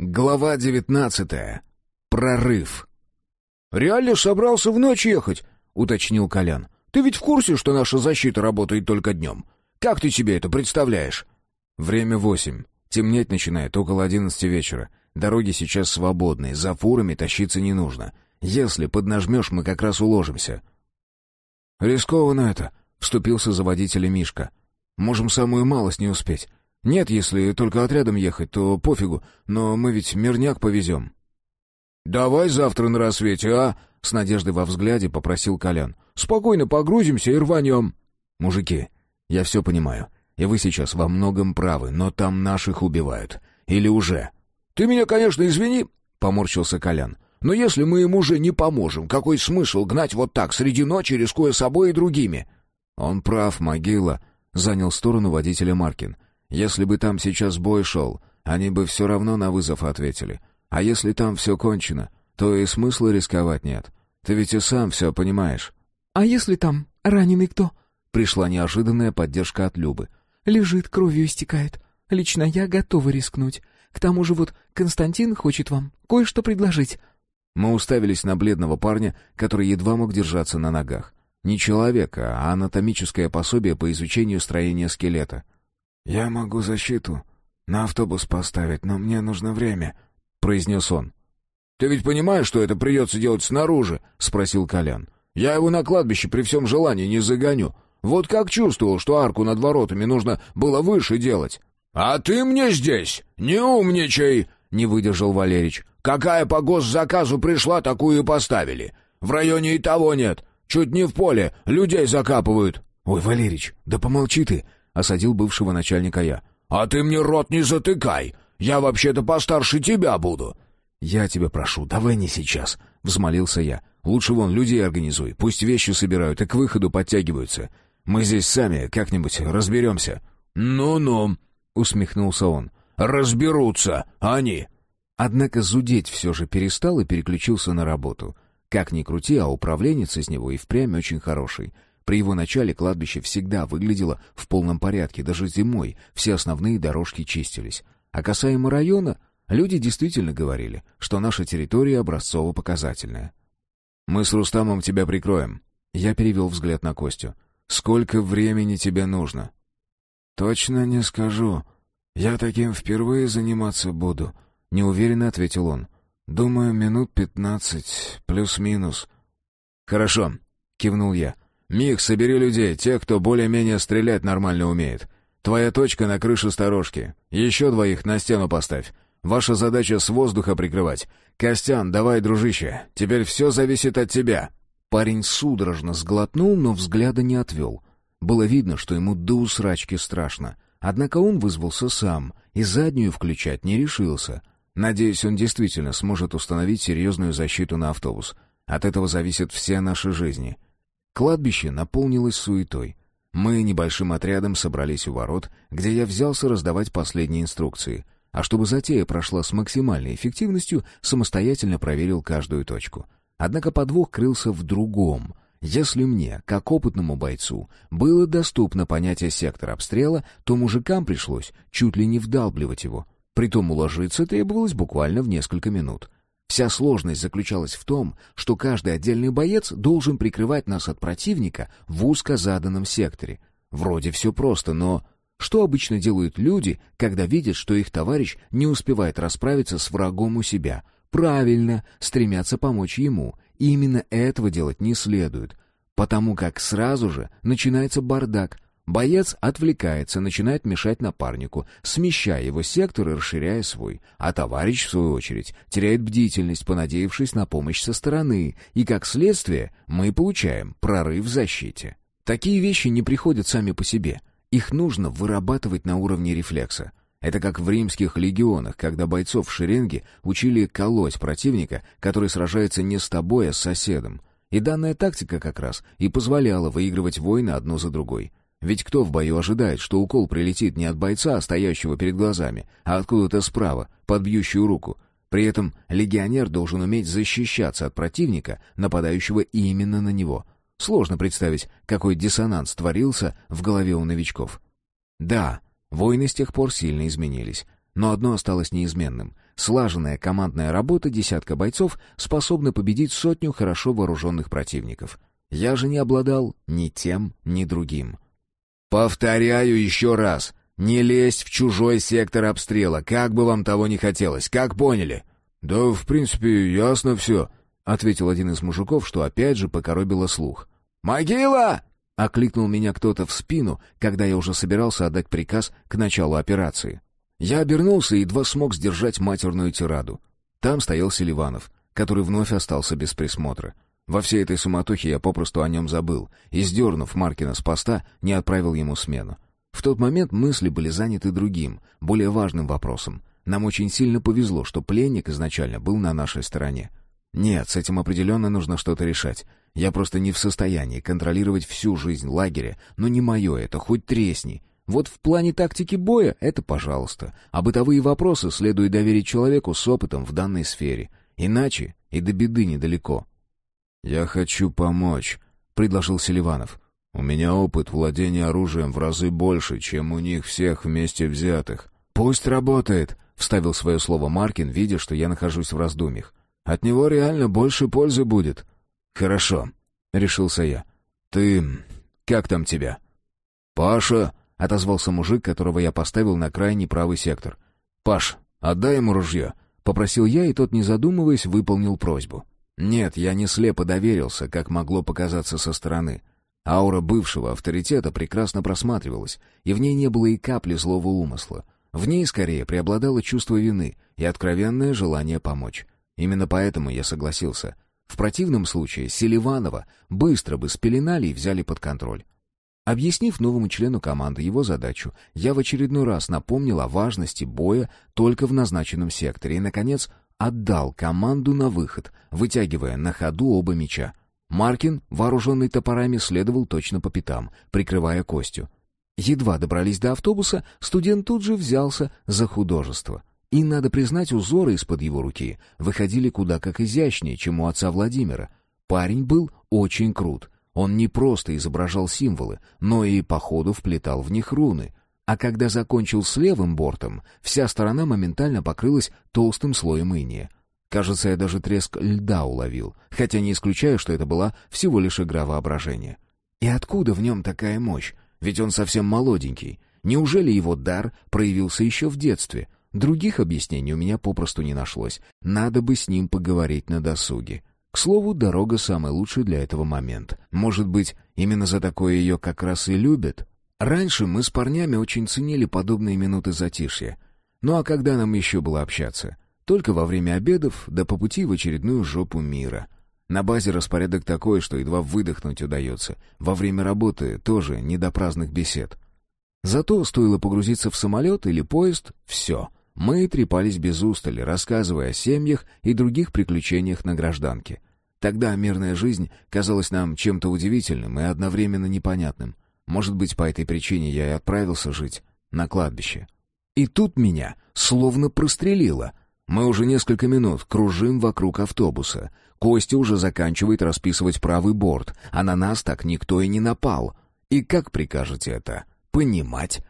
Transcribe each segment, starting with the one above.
Глава девятнадцатая. Прорыв. «Реально собрался в ночь ехать?» — уточнил Колян. «Ты ведь в курсе, что наша защита работает только днем? Как ты себе это представляешь?» Время восемь. Темнеть начинает около одиннадцати вечера. Дороги сейчас свободные, за фурами тащиться не нужно. Если поднажмешь, мы как раз уложимся». «Рискованно это», — вступился за водителя Мишка. «Можем самую малость не успеть. Нет, если только отрядом ехать, то пофигу, но мы ведь мирняк повезем». «Давай завтра на рассвете, а?» — с надеждой во взгляде попросил Колян. «Спокойно погрузимся и рванем». «Мужики, я все понимаю, и вы сейчас во многом правы, но там наших убивают. Или уже?» «Ты меня, конечно, извини», — поморщился Колян. «Но если мы им уже не поможем, какой смысл гнать вот так среди ночи, рискуя собой и другими?» «Он прав, могила», — занял сторону водителя Маркин. Если бы там сейчас бой шел, они бы все равно на вызов ответили. А если там все кончено, то и смысла рисковать нет. Ты ведь и сам все понимаешь». «А если там раненый кто?» Пришла неожиданная поддержка от Любы. «Лежит, кровью истекает. Лично я готова рискнуть. К тому же вот Константин хочет вам кое-что предложить». Мы уставились на бледного парня, который едва мог держаться на ногах. Не человека, а анатомическое пособие по изучению строения скелета — «Я могу защиту на автобус поставить, но мне нужно время», — произнес он. «Ты ведь понимаешь, что это придется делать снаружи?» — спросил Колян. «Я его на кладбище при всем желании не загоню. Вот как чувствовал, что арку над воротами нужно было выше делать». «А ты мне здесь не умничай!» — не выдержал Валерич. «Какая по госзаказу пришла, такую и поставили. В районе и того нет. Чуть не в поле, людей закапывают». «Ой, Валерич, да помолчи ты!» Осадил бывшего начальника я. «А ты мне рот не затыкай! Я вообще-то постарше тебя буду!» «Я тебя прошу, давай не сейчас!» — взмолился я. «Лучше вон людей организуй, пусть вещи собирают и к выходу подтягиваются. Мы здесь сами как-нибудь разберемся». «Ну-ну!» — усмехнулся он. «Разберутся они!» Однако зудеть все же перестал и переключился на работу. Как ни крути, а управленец из него и впрямь очень хороший — при его начале кладбище всегда выглядело в полном порядке, даже зимой все основные дорожки чистились. А касаемо района, люди действительно говорили, что наша территория образцово-показательная. «Мы с Рустамом тебя прикроем». Я перевел взгляд на Костю. «Сколько времени тебе нужно?» «Точно не скажу. Я таким впервые заниматься буду», — неуверенно ответил он. «Думаю, минут пятнадцать, плюс-минус». «Хорошо», — кивнул я. «Мих, собери людей, тех, кто более-менее стрелять нормально умеет. Твоя точка на крыше сторожки. Еще двоих на стену поставь. Ваша задача с воздуха прикрывать. Костян, давай, дружище, теперь все зависит от тебя». Парень судорожно сглотнул, но взгляда не отвел. Было видно, что ему до усрачки страшно. Однако он вызвался сам и заднюю включать не решился. Надеюсь, он действительно сможет установить серьезную защиту на автобус. От этого зависят все наши жизни. Кладбище наполнилось суетой. Мы небольшим отрядом собрались у ворот, где я взялся раздавать последние инструкции. А чтобы затея прошла с максимальной эффективностью, самостоятельно проверил каждую точку. Однако подвох крылся в другом. Если мне, как опытному бойцу, было доступно понятие сектора обстрела, то мужикам пришлось чуть ли не вдалбливать его. Притом уложиться требовалось буквально в несколько минут. Вся сложность заключалась в том, что каждый отдельный боец должен прикрывать нас от противника в узко заданном секторе. Вроде все просто, но что обычно делают люди, когда видят, что их товарищ не успевает расправиться с врагом у себя? Правильно, стремятся помочь ему. И именно этого делать не следует, потому как сразу же начинается бардак — Боец отвлекается, начинает мешать напарнику, смещая его сектор и расширяя свой. А товарищ, в свою очередь, теряет бдительность, понадеявшись на помощь со стороны. И, как следствие, мы получаем прорыв в защите. Такие вещи не приходят сами по себе. Их нужно вырабатывать на уровне рефлекса. Это как в римских легионах, когда бойцов в шеренге учили колоть противника, который сражается не с тобой, а с соседом. И данная тактика как раз и позволяла выигрывать войны одну за другой. Ведь кто в бою ожидает, что укол прилетит не от бойца, стоящего перед глазами, а откуда-то справа, под бьющую руку? При этом легионер должен уметь защищаться от противника, нападающего именно на него. Сложно представить, какой диссонанс творился в голове у новичков. Да, войны с тех пор сильно изменились. Но одно осталось неизменным. слаженная командная работа десятка бойцов способна победить сотню хорошо вооруженных противников. Я же не обладал ни тем, ни другим. «Повторяю еще раз. Не лезть в чужой сектор обстрела, как бы вам того не хотелось. Как поняли?» «Да, в принципе, ясно все», — ответил один из мужиков, что опять же покоробило слух. «Могила!» — окликнул меня кто-то в спину, когда я уже собирался отдать приказ к началу операции. Я обернулся и едва смог сдержать матерную тираду. Там стоял Селиванов, который вновь остался без присмотра. Во всей этой суматохе я попросту о нем забыл и, сдернув Маркина с поста, не отправил ему смену. В тот момент мысли были заняты другим, более важным вопросом. Нам очень сильно повезло, что пленник изначально был на нашей стороне. Нет, с этим определенно нужно что-то решать. Я просто не в состоянии контролировать всю жизнь лагеря, но не мое это, хоть тресни. Вот в плане тактики боя — это пожалуйста. А бытовые вопросы следует доверить человеку с опытом в данной сфере. Иначе и до беды недалеко. «Я хочу помочь», — предложил Селиванов. «У меня опыт владения оружием в разы больше, чем у них всех вместе взятых». «Пусть работает», — вставил свое слово Маркин, видя, что я нахожусь в раздумьях. «От него реально больше пользы будет». «Хорошо», — решился я. «Ты... как там тебя?» «Паша», — отозвался мужик, которого я поставил на крайний правый сектор. «Паш, отдай ему ружье», — попросил я, и тот, не задумываясь, выполнил просьбу. Нет, я не слепо доверился, как могло показаться со стороны. Аура бывшего авторитета прекрасно просматривалась, и в ней не было и капли злого умысла. В ней скорее преобладало чувство вины и откровенное желание помочь. Именно поэтому я согласился. В противном случае Селиванова быстро бы спеленали и взяли под контроль. Объяснив новому члену команды его задачу, я в очередной раз напомнил о важности боя только в назначенном секторе и, наконец, отдал команду на выход, вытягивая на ходу оба меча. Маркин, вооруженный топорами, следовал точно по пятам, прикрывая Костю. Едва добрались до автобуса, студент тут же взялся за художество. И, надо признать, узоры из-под его руки выходили куда как изящнее, чем у отца Владимира. Парень был очень крут — он не просто изображал символы, но и по ходу вплетал в них руны. А когда закончил с левым бортом, вся сторона моментально покрылась толстым слоем иния. Кажется, я даже треск льда уловил, хотя не исключаю, что это была всего лишь игра воображения. И откуда в нем такая мощь? Ведь он совсем молоденький. Неужели его дар проявился еще в детстве? Других объяснений у меня попросту не нашлось. Надо бы с ним поговорить на досуге. К слову, дорога самый лучший для этого момент. Может быть, именно за такое ее как раз и любят? Раньше мы с парнями очень ценили подобные минуты затишья. Ну а когда нам еще было общаться? Только во время обедов, да по пути в очередную жопу мира. На базе распорядок такой, что едва выдохнуть удается. Во время работы тоже не до праздных бесед. Зато стоило погрузиться в самолет или поезд — все — мы трепались без устали, рассказывая о семьях и других приключениях на гражданке. Тогда мирная жизнь казалась нам чем-то удивительным и одновременно непонятным. Может быть, по этой причине я и отправился жить на кладбище. И тут меня словно прострелило. Мы уже несколько минут кружим вокруг автобуса. Костя уже заканчивает расписывать правый борт, а на нас так никто и не напал. И как прикажете это понимать?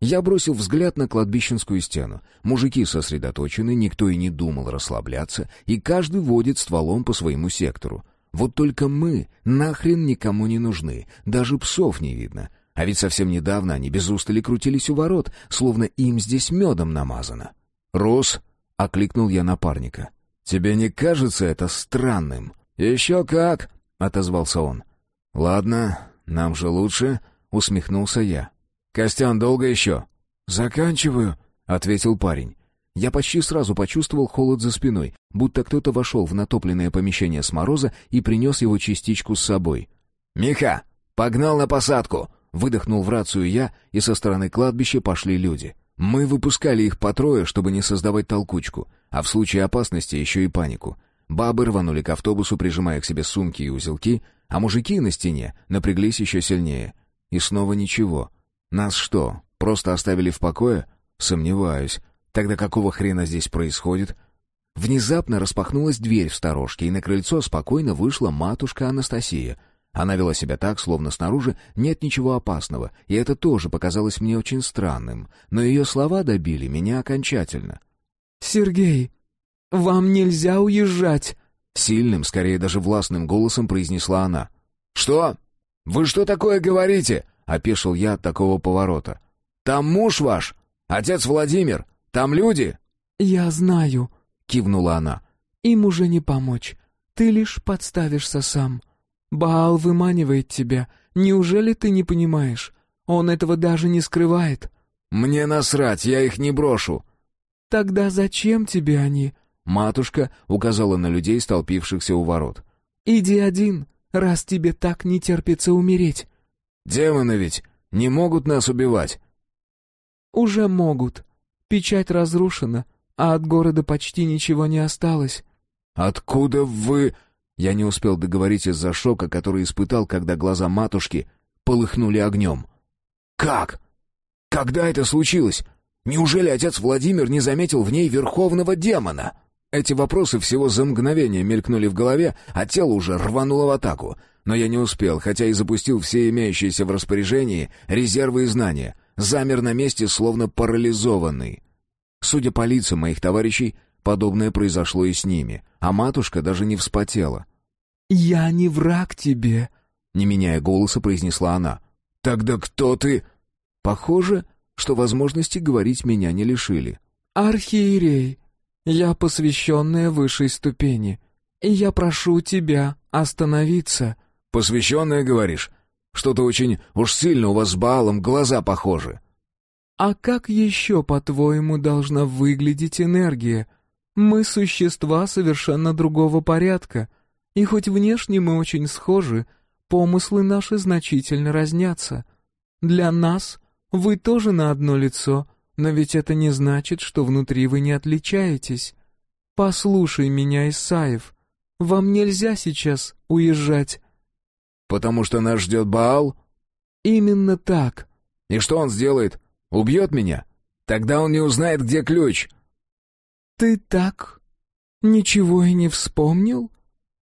Я бросил взгляд на кладбищенскую стену. Мужики сосредоточены, никто и не думал расслабляться, и каждый водит стволом по своему сектору. Вот только мы нахрен никому не нужны, даже псов не видно. А ведь совсем недавно они без устали крутились у ворот, словно им здесь медом намазано. «Рус!» — окликнул я напарника. «Тебе не кажется это странным?» «Еще как!» — отозвался он. «Ладно, нам же лучше», — усмехнулся я. «Костян, долго еще?» «Заканчиваю», — ответил парень. Я почти сразу почувствовал холод за спиной, будто кто-то вошел в натопленное помещение с мороза и принес его частичку с собой. «Миха, погнал на посадку!» — выдохнул в рацию я, и со стороны кладбища пошли люди. Мы выпускали их по трое, чтобы не создавать толкучку, а в случае опасности еще и панику. Бабы рванули к автобусу, прижимая к себе сумки и узелки, а мужики на стене напряглись еще сильнее. И снова ничего. Нас что, просто оставили в покое? Сомневаюсь. Тогда какого хрена здесь происходит? Внезапно распахнулась дверь в сторожке, и на крыльцо спокойно вышла матушка Анастасия. Она вела себя так, словно снаружи нет ничего опасного, и это тоже показалось мне очень странным, но ее слова добили меня окончательно. «Сергей, вам нельзя уезжать!» Сильным, скорее даже властным голосом произнесла она. «Что? Вы что такое говорите?» — опешил я от такого поворота. «Там муж ваш? Отец Владимир? Там люди?» «Я знаю», — кивнула она. «Им уже не помочь. Ты лишь подставишься сам. Баал выманивает тебя. Неужели ты не понимаешь? Он этого даже не скрывает». «Мне насрать, я их не брошу». «Тогда зачем тебе они?» Матушка указала на людей, столпившихся у ворот. «Иди один, раз тебе так не терпится умереть». «Демоны ведь не могут нас убивать». «Уже могут. Печать разрушена, а от города почти ничего не осталось». «Откуда вы...» Я не успел договорить из-за шока, который испытал, когда глаза матушки полыхнули огнем. «Как? Когда это случилось? Неужели отец Владимир не заметил в ней верховного демона?» Эти вопросы всего за мгновение мелькнули в голове, а тело уже рвануло в атаку. Но я не успел, хотя и запустил все имеющиеся в распоряжении резервы и знания. Замер на месте, словно парализованный. Судя по лицам моих товарищей, подобное произошло и с ними, а матушка даже не вспотела. «Я не враг тебе», — не меняя голоса, произнесла она. «Тогда кто ты?» Похоже, что возможности говорить меня не лишили. «Архиерей», я посвященная высшей ступени, и я прошу тебя остановиться». «Посвященная, говоришь? Что-то очень уж сильно у вас с Баалом глаза похожи». «А как еще, по-твоему, должна выглядеть энергия? Мы существа совершенно другого порядка, и хоть внешне мы очень схожи, помыслы наши значительно разнятся. Для нас вы тоже на одно лицо, но ведь это не значит, что внутри вы не отличаетесь. Послушай меня, Исаев. Вам нельзя сейчас уезжать. Потому что нас ждет Баал? Именно так. И что он сделает? Убьет меня? Тогда он не узнает, где ключ. Ты так ничего и не вспомнил?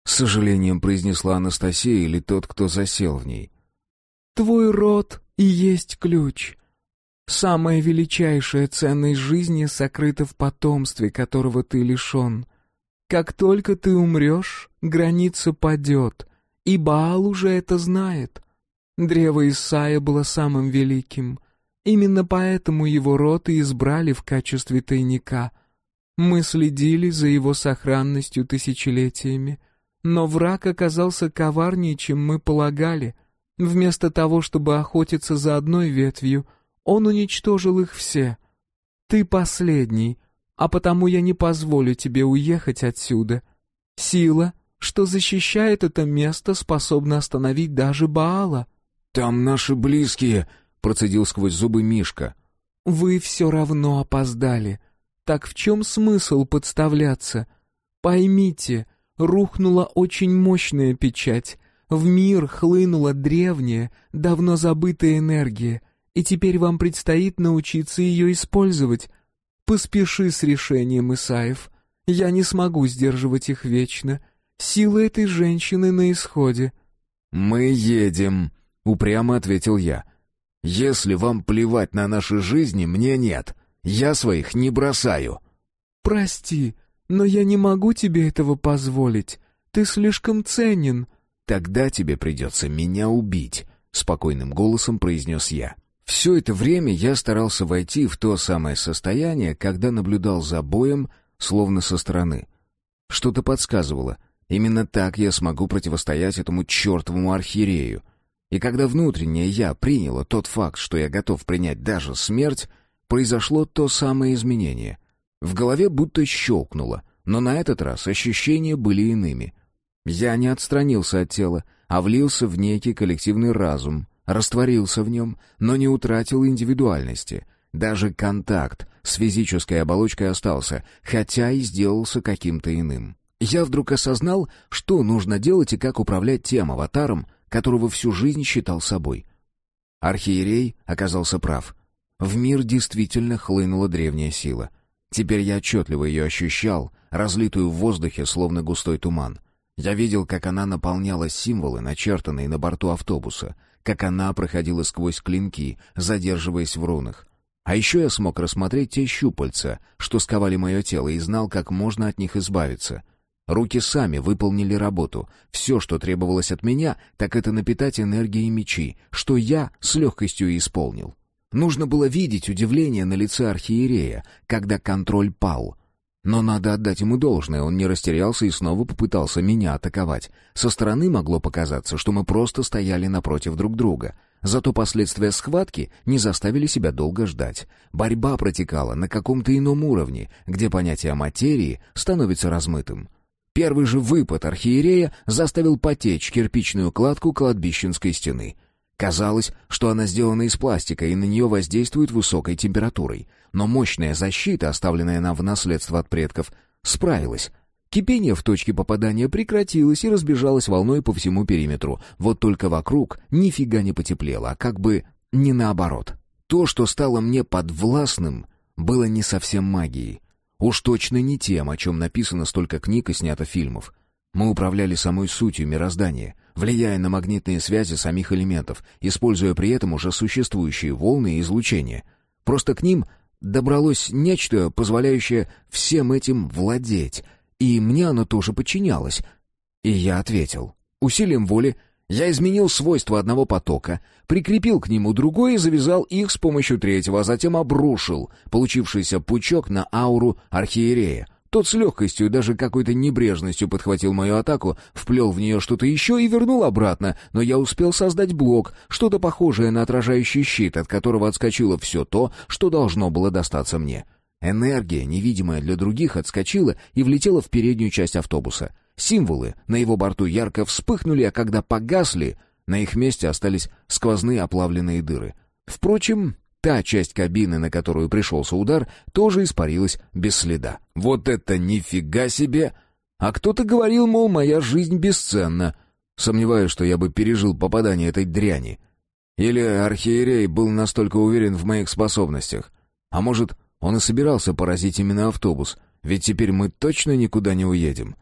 С сожалением произнесла Анастасия или тот, кто засел в ней. Твой род и есть ключ. Самая величайшая ценность жизни сокрыта в потомстве, которого ты лишен. Как только ты умрешь, граница падет, и Баал уже это знает. Древо Исаия было самым великим. Именно поэтому его род и избрали в качестве тайника. Мы следили за его сохранностью тысячелетиями, но враг оказался коварнее, чем мы полагали. Вместо того, чтобы охотиться за одной ветвью — он уничтожил их все. Ты последний, а потому я не позволю тебе уехать отсюда. Сила, что защищает это место, способна остановить даже Баала». «Там наши близкие», — процедил сквозь зубы Мишка. «Вы все равно опоздали. Так в чем смысл подставляться? Поймите, рухнула очень мощная печать. В мир хлынула древняя, давно забытая энергия — и теперь вам предстоит научиться ее использовать. Поспеши с решением, Исаев. Я не смогу сдерживать их вечно. Сила этой женщины на исходе». «Мы едем», — упрямо ответил я. «Если вам плевать на наши жизни, мне нет. Я своих не бросаю». «Прости, но я не могу тебе этого позволить. Ты слишком ценен». «Тогда тебе придется меня убить», — спокойным голосом произнес я. Все это время я старался войти в то самое состояние, когда наблюдал за боем, словно со стороны. Что-то подсказывало. Именно так я смогу противостоять этому чертовому архиерею. И когда внутреннее «я» приняло тот факт, что я готов принять даже смерть, произошло то самое изменение. В голове будто щелкнуло, но на этот раз ощущения были иными. Я не отстранился от тела, а влился в некий коллективный разум — растворился в нем, но не утратил индивидуальности. Даже контакт с физической оболочкой остался, хотя и сделался каким-то иным. Я вдруг осознал, что нужно делать и как управлять тем аватаром, которого всю жизнь считал собой. Архиерей оказался прав. В мир действительно хлынула древняя сила. Теперь я отчетливо ее ощущал, разлитую в воздухе, словно густой туман. Я видел, как она наполняла символы, начертанные на борту автобуса, как она проходила сквозь клинки, задерживаясь в рунах. А еще я смог рассмотреть те щупальца, что сковали мое тело, и знал, как можно от них избавиться. Руки сами выполнили работу. Все, что требовалось от меня, так это напитать энергией мечи, что я с легкостью исполнил. Нужно было видеть удивление на лице архиерея, когда контроль пал. Но надо отдать ему должное, он не растерялся и снова попытался меня атаковать. Со стороны могло показаться, что мы просто стояли напротив друг друга. Зато последствия схватки не заставили себя долго ждать. Борьба протекала на каком-то ином уровне, где понятие материи становится размытым. Первый же выпад архиерея заставил потечь кирпичную кладку кладбищенской стены. Казалось, что она сделана из пластика и на нее воздействует высокой температурой. Но мощная защита, оставленная нам в наследство от предков, справилась. Кипение в точке попадания прекратилось и разбежалось волной по всему периметру. Вот только вокруг нифига не потеплело, а как бы не наоборот. То, что стало мне подвластным, было не совсем магией. Уж точно не тем, о чем написано столько книг и снято фильмов. Мы управляли самой сутью мироздания, влияя на магнитные связи самих элементов, используя при этом уже существующие волны и излучения. Просто к ним добралось нечто, позволяющее всем этим владеть, и мне оно тоже подчинялось. И я ответил. Усилием воли я изменил свойства одного потока, прикрепил к нему другой и завязал их с помощью третьего, а затем обрушил получившийся пучок на ауру архиерея. Тот с легкостью и даже какой-то небрежностью подхватил мою атаку, вплел в нее что-то еще и вернул обратно, но я успел создать блок, что-то похожее на отражающий щит, от которого отскочило все то, что должно было достаться мне. Энергия, невидимая для других, отскочила и влетела в переднюю часть автобуса. Символы на его борту ярко вспыхнули, а когда погасли, на их месте остались сквозные оплавленные дыры. Впрочем, та часть кабины, на которую пришелся удар, тоже испарилась без следа. Вот это нифига себе! А кто-то говорил, мол, моя жизнь бесценна. Сомневаюсь, что я бы пережил попадание этой дряни. Или архиерей был настолько уверен в моих способностях. А может, он и собирался поразить именно автобус, ведь теперь мы точно никуда не уедем.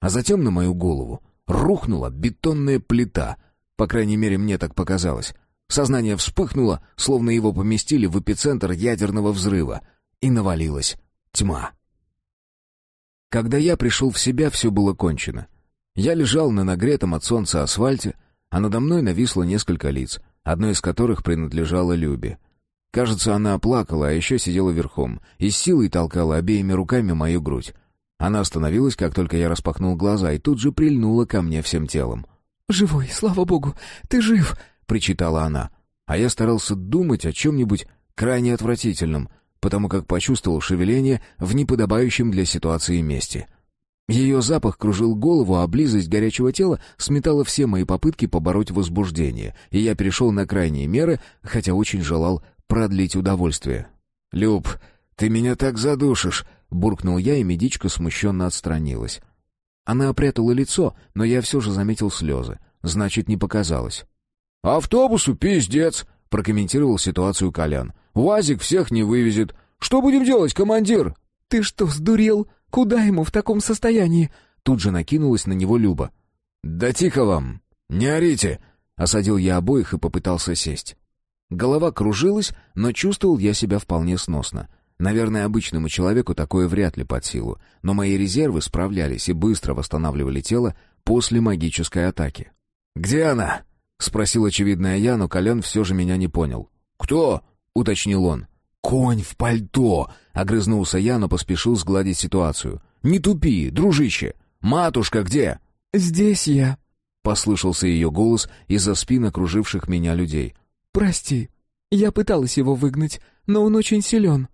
А затем на мою голову рухнула бетонная плита. По крайней мере, мне так показалось. Сознание вспыхнуло, словно его поместили в эпицентр ядерного взрыва, и навалилась тьма. Когда я пришел в себя, все было кончено. Я лежал на нагретом от солнца асфальте, а надо мной нависло несколько лиц, одно из которых принадлежало Любе. Кажется, она плакала, а еще сидела верхом и с силой толкала обеими руками мою грудь. Она остановилась, как только я распахнул глаза, и тут же прильнула ко мне всем телом. «Живой, слава богу, ты жив!» — причитала она. А я старался думать о чем-нибудь крайне отвратительном, потому как почувствовал шевеление в неподобающем для ситуации месте. Ее запах кружил голову, а близость горячего тела сметала все мои попытки побороть возбуждение, и я перешел на крайние меры, хотя очень желал продлить удовольствие. «Люб, ты меня так задушишь!» — буркнул я, и медичка смущенно отстранилась. Она опрятала лицо, но я все же заметил слезы. Значит, не показалось. «Автобусу пиздец!» — прокомментировал ситуацию Колян. «УАЗик всех не вывезет. Что будем делать, командир?» «Ты что, сдурел? Куда ему в таком состоянии?» Тут же накинулась на него Люба. «Да тихо вам! Не орите!» — осадил я обоих и попытался сесть. Голова кружилась, но чувствовал я себя вполне сносно. Наверное, обычному человеку такое вряд ли под силу, но мои резервы справлялись и быстро восстанавливали тело после магической атаки. «Где она?» — спросил очевидная я, но Колян все же меня не понял. «Кто?» — уточнил он. «Конь в пальто!» — огрызнулся я, но поспешил сгладить ситуацию. «Не тупи, дружище! Матушка где?» «Здесь я», — послышался ее голос из-за спин окруживших меня людей. «Прости, я пыталась его выгнать, но он очень силен».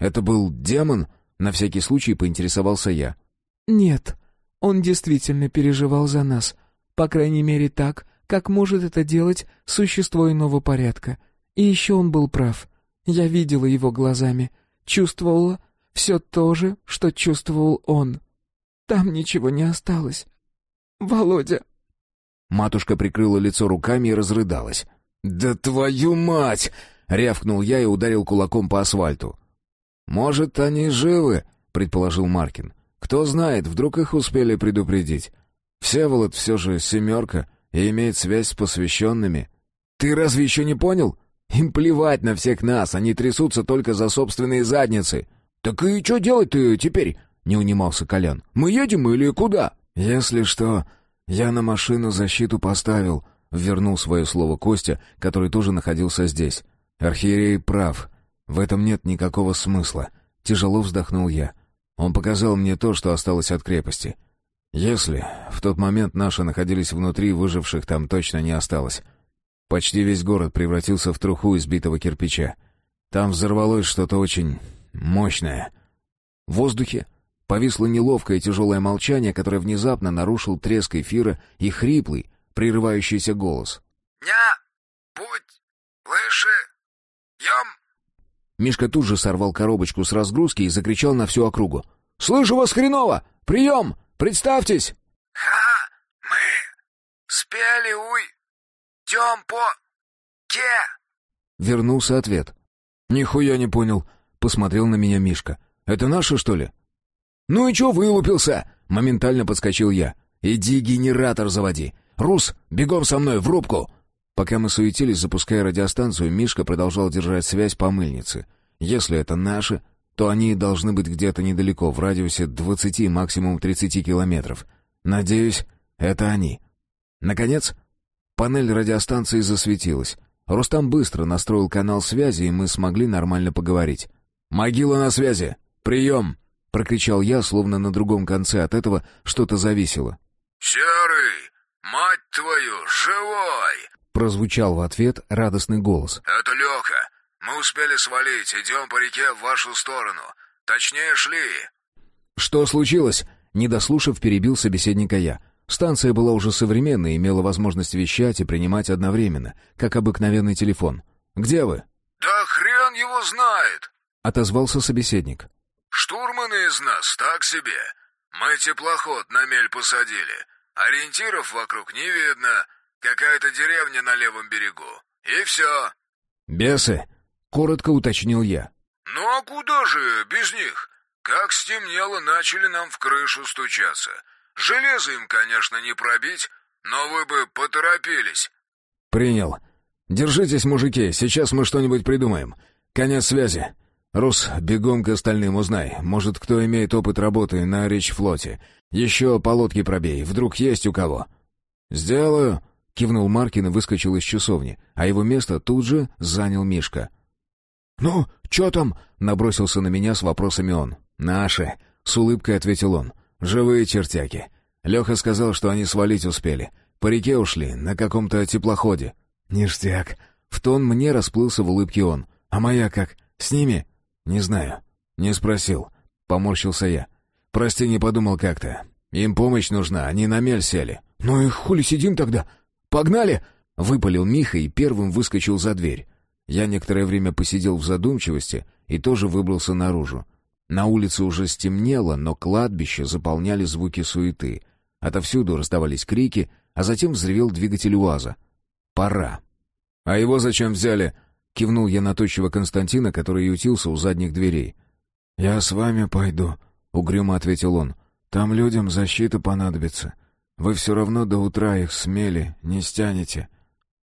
«Это был демон?» — на всякий случай поинтересовался я. «Нет, он действительно переживал за нас. По крайней мере так, как может это делать существо иного порядка. И еще он был прав. Я видела его глазами, чувствовала все то же, что чувствовал он. Там ничего не осталось. Володя...» Матушка прикрыла лицо руками и разрыдалась. «Да твою мать!» — рявкнул я и ударил кулаком по асфальту. «Может, они живы?» — предположил Маркин. «Кто знает, вдруг их успели предупредить. Всеволод все же семерка и имеет связь с посвященными». «Ты разве еще не понял? Им плевать на всех нас, они трясутся только за собственные задницы. Так и что делать-то теперь? Не унимался Колян. Мы едем или куда? Если что, я на машину защиту поставил, вернул свое слово Костя, который тоже находился здесь. Архиерей прав. В этом нет никакого смысла. Тяжело вздохнул я. Он показал мне то, что осталось от крепости. Если в тот момент наши находились внутри, выживших там точно не осталось. Почти весь город превратился в труху избитого кирпича. Там взорвалось что-то очень мощное. В воздухе повисло неловкое тяжелое молчание, которое внезапно нарушил треск эфира и хриплый, прерывающийся голос. «Ня! Будь! Выше! Ем!» Мишка тут же сорвал коробочку с разгрузки и закричал на всю округу. «Слышу вас хреново! Прием! Представьтесь!» «Ха! Мы спели уй! Дем по... ке!» Вернулся ответ. «Нихуя не понял», — посмотрел на меня Мишка. «Это наши, что ли?» «Ну и чё вылупился?» — моментально подскочил я. «Иди генератор заводи. Рус, бегом со мной в рубку!» Пока мы суетились, запуская радиостанцию, Мишка продолжал держать связь по мыльнице. Если это наши, то они должны быть где-то недалеко, в радиусе 20, максимум 30 километров. Надеюсь, это они. Наконец, панель радиостанции засветилась. Рустам быстро настроил канал связи, и мы смогли нормально поговорить. «Могила на связи! Прием!» — прокричал я, словно на другом конце от этого что-то зависело. «Серый, мать твою, живой!» Прозвучал в ответ радостный голос. «Это Леха. Мы успели свалить, идем по реке в вашу сторону. Точнее, шли». «Что случилось?» Не дослушав, перебил собеседника я. Станция была уже современной и имела возможность вещать и принимать одновременно, как обыкновенный телефон. «Где вы?» «Да хрен его знает!» — отозвался собеседник. «Штурманы из нас так себе. Мы теплоход на мель посадили. Ориентиров вокруг не видно. Какая-то деревня на левом берегу. И все». «Бесы?» — коротко уточнил я. «Ну а куда же без них? Как стемнело, начали нам в крышу стучаться. Железо им, конечно, не пробить, но вы бы поторопились». «Принял. Держитесь, мужики, сейчас мы что-нибудь придумаем. Конец связи. Рус, бегом к остальным узнай. Может, кто имеет опыт работы на речь-флоте. Еще по лодке пробей, вдруг есть у кого». «Сделаю», — кивнул Маркин и выскочил из часовни, а его место тут же занял Мишка. «Ну, что там?» — набросился на меня с вопросами он. «Наши», — с улыбкой ответил он. «Живые чертяки. Леха сказал, что они свалить успели. По реке ушли, на каком-то теплоходе». «Ништяк». В тон мне расплылся в улыбке он. «А моя как? С ними?» «Не знаю». «Не спросил». Поморщился я. «Прости, не подумал как-то. Им помощь нужна, они на мель сели». «Ну и хули сидим тогда? Погнали!» Выпалил Миха и первым выскочил за дверь. Я некоторое время посидел в задумчивости и тоже выбрался наружу. На улице уже стемнело, но кладбище заполняли звуки суеты. Отовсюду раздавались крики, а затем взревел двигатель УАЗа. «Пора». «А его зачем взяли?» — кивнул я на тощего Константина, который ютился у задних дверей. «Я с вами пойду», — угрюмо ответил он. «Там людям защита понадобится. Вы все равно до утра их смели, не стянете».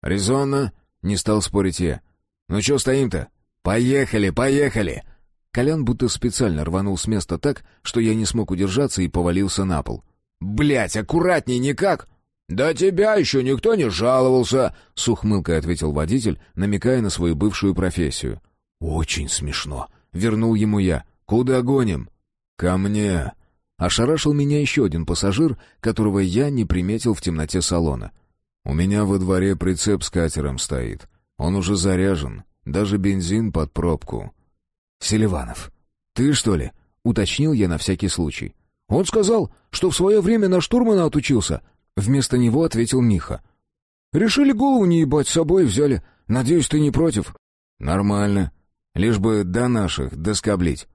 «Резонно?» — не стал спорить я. «Ну что стоим-то? Поехали, поехали!» Колян будто специально рванул с места так, что я не смог удержаться и повалился на пол. Блять, аккуратней никак!» «Да тебя еще никто не жаловался!» — с ухмылкой ответил водитель, намекая на свою бывшую профессию. «Очень смешно!» — вернул ему я. «Куда гоним?» «Ко мне!» Ошарашил меня еще один пассажир, которого я не приметил в темноте салона. «У меня во дворе прицеп с катером стоит. Он уже заряжен. Даже бензин под пробку». «Селиванов, ты что ли?» — уточнил я на всякий случай. «Он сказал, что в свое время на штурмана отучился». Вместо него ответил Миха. «Решили голову не ебать, с собой взяли. Надеюсь, ты не против?» «Нормально. Лишь бы до наших доскоблить».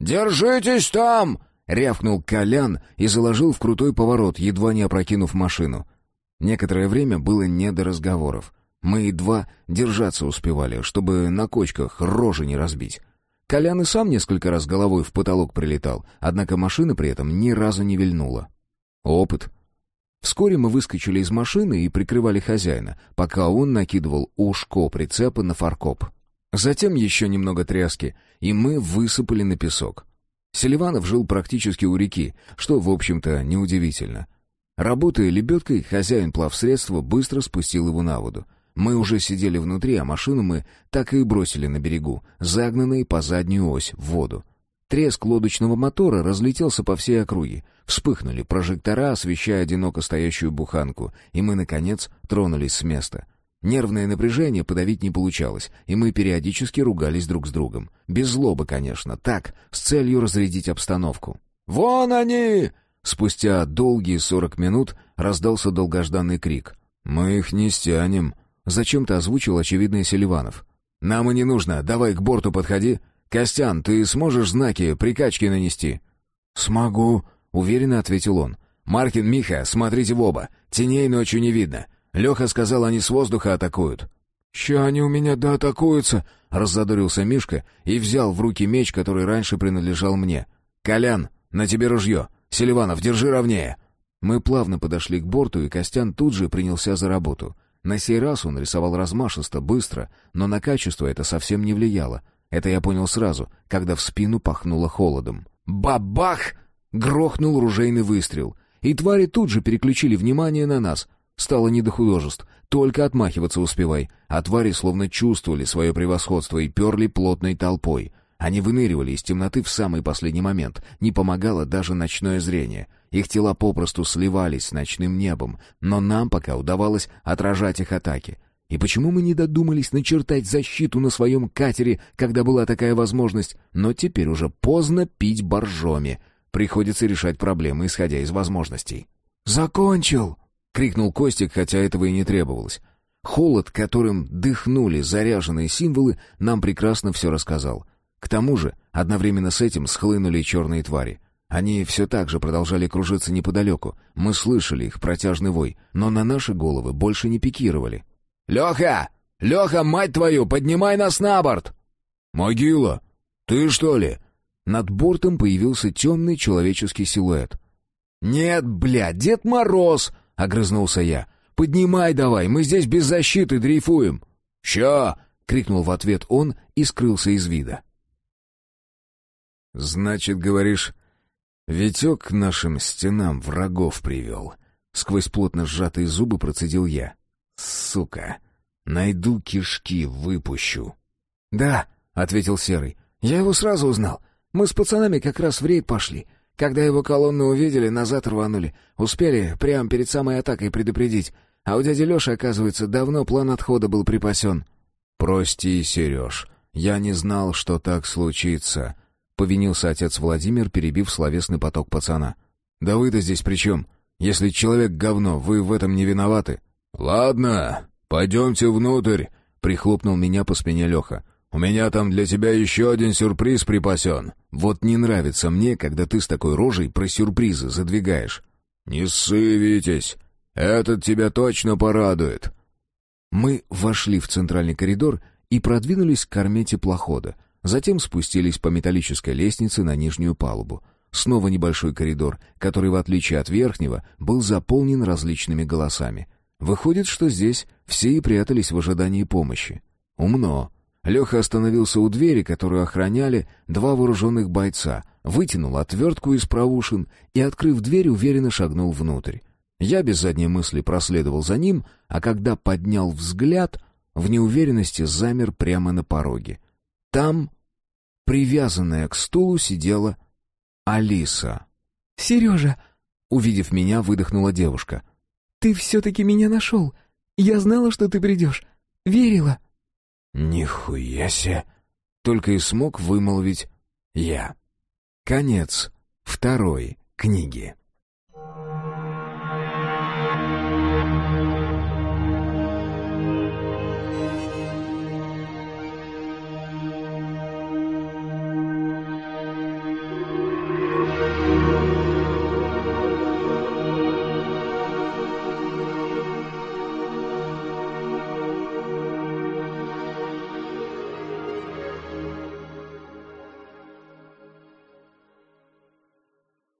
«Держитесь там!» — рявкнул Колян и заложил в крутой поворот, едва не опрокинув машину. Некоторое время было не до разговоров. Мы едва держаться успевали, чтобы на кочках рожи не разбить. Колян и сам несколько раз головой в потолок прилетал, однако машина при этом ни разу не вильнула. Опыт. Вскоре мы выскочили из машины и прикрывали хозяина, пока он накидывал ушко прицепа на фаркоп. Затем еще немного тряски, и мы высыпали на песок. Селиванов жил практически у реки, что, в общем-то, неудивительно. Работая лебедкой, хозяин плавсредства быстро спустил его на воду. Мы уже сидели внутри, а машину мы так и бросили на берегу, загнанные по заднюю ось в воду. Треск лодочного мотора разлетелся по всей округе. Вспыхнули прожектора, освещая одиноко стоящую буханку, и мы, наконец, тронулись с места. Нервное напряжение подавить не получалось, и мы периодически ругались друг с другом. Без злобы, конечно, так, с целью разрядить обстановку. «Вон они!» Спустя долгие сорок минут раздался долгожданный крик. «Мы их не стянем», Зачем-то озвучил очевидный Селиванов. «Нам и не нужно. Давай к борту подходи. Костян, ты сможешь знаки прикачки нанести?» «Смогу», — уверенно ответил он. «Маркин, Миха, смотрите в оба. Теней ночью не видно. Леха сказал, они с воздуха атакуют». «Ща они у меня да атакуются», — раззадорился Мишка и взял в руки меч, который раньше принадлежал мне. «Колян, на тебе ружье. Селиванов, держи ровнее». Мы плавно подошли к борту, и Костян тут же принялся за работу — на сей раз он рисовал размашисто, быстро, но на качество это совсем не влияло. Это я понял сразу, когда в спину пахнуло холодом. «Бабах!» — грохнул ружейный выстрел. И твари тут же переключили внимание на нас. Стало не до художеств. Только отмахиваться успевай. А твари словно чувствовали свое превосходство и перли плотной толпой. Они выныривали из темноты в самый последний момент. Не помогало даже ночное зрение. Их тела попросту сливались с ночным небом, но нам пока удавалось отражать их атаки. И почему мы не додумались начертать защиту на своем катере, когда была такая возможность? Но теперь уже поздно пить боржоми. Приходится решать проблемы, исходя из возможностей. «Закончил!» — крикнул Костик, хотя этого и не требовалось. Холод, которым дыхнули заряженные символы, нам прекрасно все рассказал. К тому же, одновременно с этим схлынули черные твари. Они все так же продолжали кружиться неподалеку. Мы слышали их протяжный вой, но на наши головы больше не пикировали. «Леха! Леха, мать твою, поднимай нас на борт!» «Могила! Ты что ли?» Над бортом появился темный человеческий силуэт. «Нет, блядь, Дед Мороз!» — огрызнулся я. «Поднимай давай, мы здесь без защиты дрейфуем!» «Ща!» — крикнул в ответ он и скрылся из вида. «Значит, говоришь, Витек к нашим стенам врагов привел?» Сквозь плотно сжатые зубы процедил я. «Сука! Найду кишки, выпущу!» «Да», — ответил Серый. «Я его сразу узнал. Мы с пацанами как раз в рейд пошли. Когда его колонны увидели, назад рванули. Успели прямо перед самой атакой предупредить. А у дяди Леши, оказывается, давно план отхода был припасен». «Прости, Сереж, я не знал, что так случится», Повинился отец Владимир, перебив словесный поток пацана. «Да вы-то здесь при чем? Если человек говно, вы в этом не виноваты». «Ладно, пойдемте внутрь», — прихлопнул меня по спине Леха. «У меня там для тебя еще один сюрприз припасен». «Вот не нравится мне, когда ты с такой рожей про сюрпризы задвигаешь». «Не ссы, Витязь, этот тебя точно порадует». Мы вошли в центральный коридор и продвинулись к корме теплохода — Затем спустились по металлической лестнице на нижнюю палубу. Снова небольшой коридор, который, в отличие от верхнего, был заполнен различными голосами. Выходит, что здесь все и прятались в ожидании помощи. Умно. Леха остановился у двери, которую охраняли два вооруженных бойца, вытянул отвертку из проушин и, открыв дверь, уверенно шагнул внутрь. Я без задней мысли проследовал за ним, а когда поднял взгляд, в неуверенности замер прямо на пороге. Там, привязанная к стулу, сидела Алиса. «Сережа!» — увидев меня, выдохнула девушка. «Ты все-таки меня нашел. Я знала, что ты придешь. Верила». «Нихуя себе!» — только и смог вымолвить я. Конец второй книги.